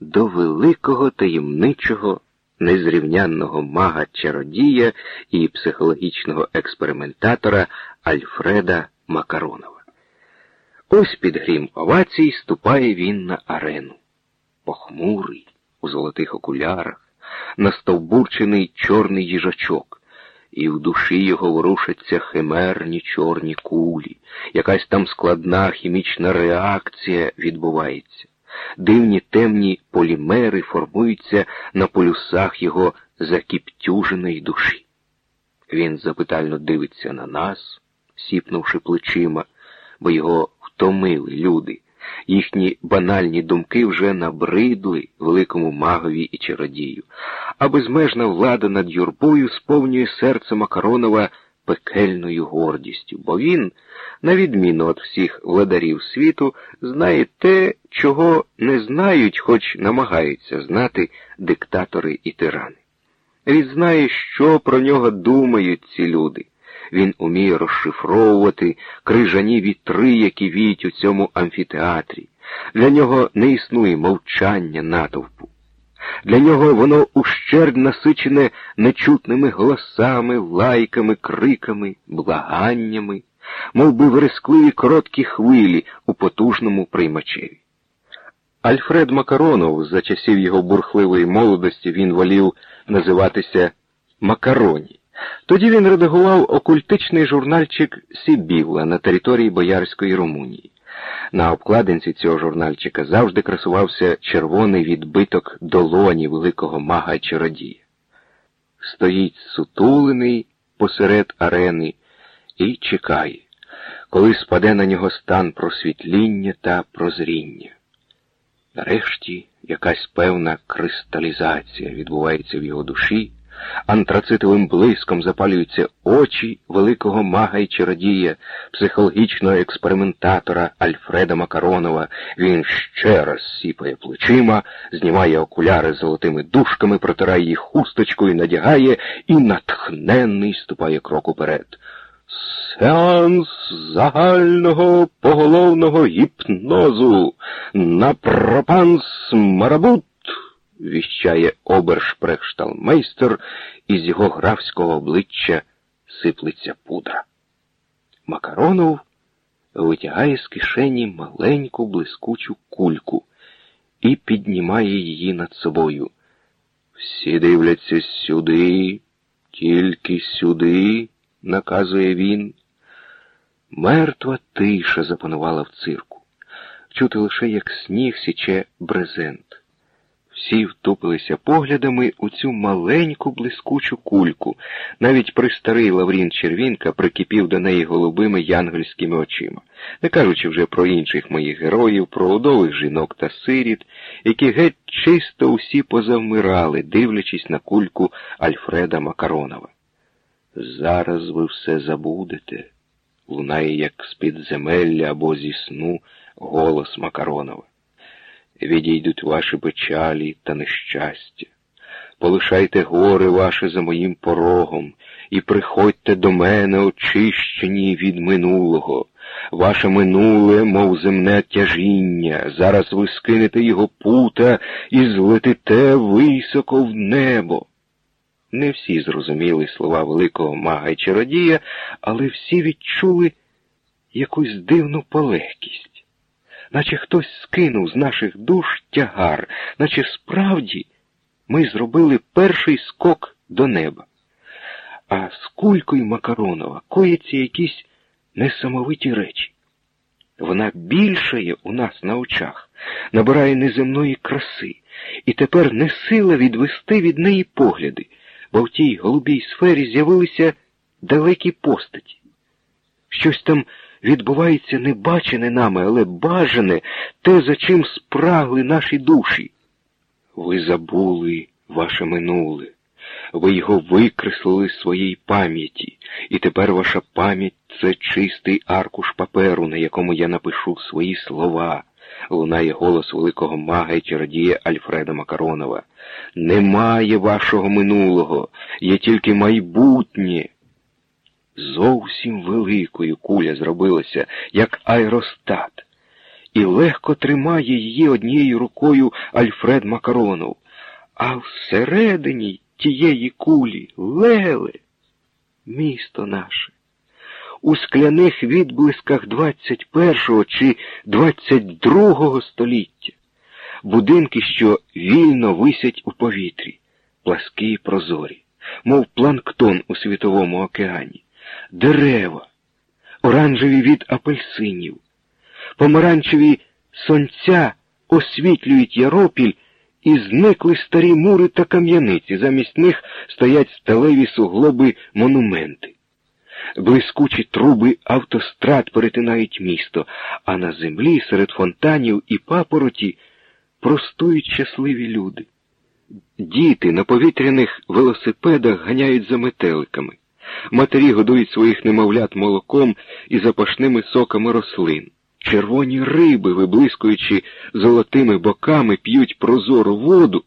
до великого таємничого, незрівнянного мага чародія і психологічного експериментатора Альфреда Макаронова. Ось під грім овацій ступає він на арену. Похмурий, у золотих окулярах, настовбурчений чорний їжачок, і в душі його ворушаться химерні чорні кулі, якась там складна хімічна реакція відбувається. Дивні темні полімери формуються на полюсах його закіптюженої душі. Він запитально дивиться на нас, сіпнувши плечима, бо його втомили люди. Їхні банальні думки вже набридли великому магові і чародію, а безмежна влада над юрбою сповнює серце Макаронова пекельною гордістю, бо він, на відміну від всіх владарів світу, знає те, чого не знають, хоч намагаються знати диктатори і тирани. Він знає, що про нього думають ці люди. Він уміє розшифровувати крижані вітри, які віють у цьому амфітеатрі. Для нього не існує мовчання натовпу. Для нього воно ущерб насичене нечутними голосами, лайками, криками, благаннями, мов би верескливі короткі хвилі у потужному приймачеві. Альфред Макаронов, за часів його бурхливої молодості, він волів називатися Макароні. Тоді він редагував окультичний журнальчик Сібіла на території Боярської Румунії. На обкладинці цього журнальчика завжди красувався червоний відбиток долоні великого мага чародія. Стоїть сутулений посеред арени і чекає, коли спаде на нього стан просвітління та прозріння. Нарешті якась певна кристалізація відбувається в його душі антрацитовим блиском запалюються очі великого мага і чародія, психологічного експериментатора Альфреда Макаронова. Він ще раз сіпає плечима, знімає окуляри золотими дужками, протирає їх хусточкою, надягає і натхненний ступає крок уперед. Сеанс загального поголовного гіпнозу на пропанс марабут віщає обершпрехшталмейстер, і з його графського обличчя сиплеться пудра. Макаронов витягає з кишені маленьку блискучу кульку і піднімає її над собою. Всі дивляться сюди, тільки сюди, наказує він. Мертва тиша запанувала в цирку. Чути лише, як сніг січе брезент. Всі втупилися поглядами у цю маленьку блискучу кульку. Навіть престарий Лаврін Червінка прикипів до неї голубими янгельськими очима, не кажучи вже про інших моїх героїв, про удових жінок та сиріт, які геть чисто усі позавмирали, дивлячись на кульку Альфреда Макаронова. Зараз ви все забудете, лунає, як з-під земелля або зі сну голос Макаронова відійдуть ваші печалі та нещастя. Полишайте гори ваше за моїм порогом, і приходьте до мене, очищені від минулого. Ваше минуле, мов земне тяжіння, зараз ви скинете його пута і злетите високо в небо. Не всі зрозуміли слова великого мага й чародія, але всі відчули якусь дивну полегкість наче хтось скинув з наших душ тягар, наче справді ми зробили перший скок до неба. А з кулькою Макаронова кояться якісь несамовиті речі. Вона більшає у нас на очах, набирає неземної краси, і тепер не сила відвести від неї погляди, бо в тій голубій сфері з'явилися далекі постаті. Щось там відбувається не бачене нами, але бажане те, за чим спрагли наші душі. Ви забули ваше минуле, ви його викреслили з своєї пам'яті, і тепер ваша пам'ять це чистий аркуш паперу, на якому я напишу свої слова. Лунає голос великого мага і чародія Альфреда Макаронова. Немає вашого минулого, є тільки майбутнє. Зовсім великою куля зробилася, як аеростат, і легко тримає її однією рукою Альфред Макаронов, а всередині тієї кулі леле, місто наше. У скляних відблисках 21-го чи 22-го століття, будинки, що вільно висять у повітрі, пласкі й прозорі, мов планктон у світовому океані, дерева, оранжеві від апельсинів, помаранчеві сонця освітлюють яропіль і зникли старі мури та кам'яниці, замість них стоять сталеві суглоби монументи. Блискучі труби автострад перетинають місто, а на землі серед фонтанів і папороті простують щасливі люди. Діти на повітряних велосипедах ганяють за метеликами. Матері годують своїх немовлят молоком і запашними соками рослин. Червоні риби, виблискуючи золотими боками, п'ють прозору воду,